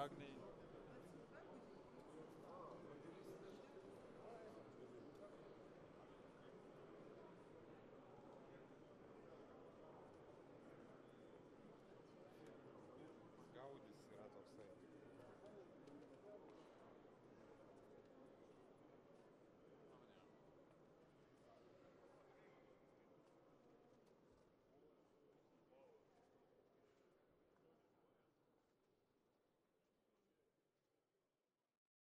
Агнии.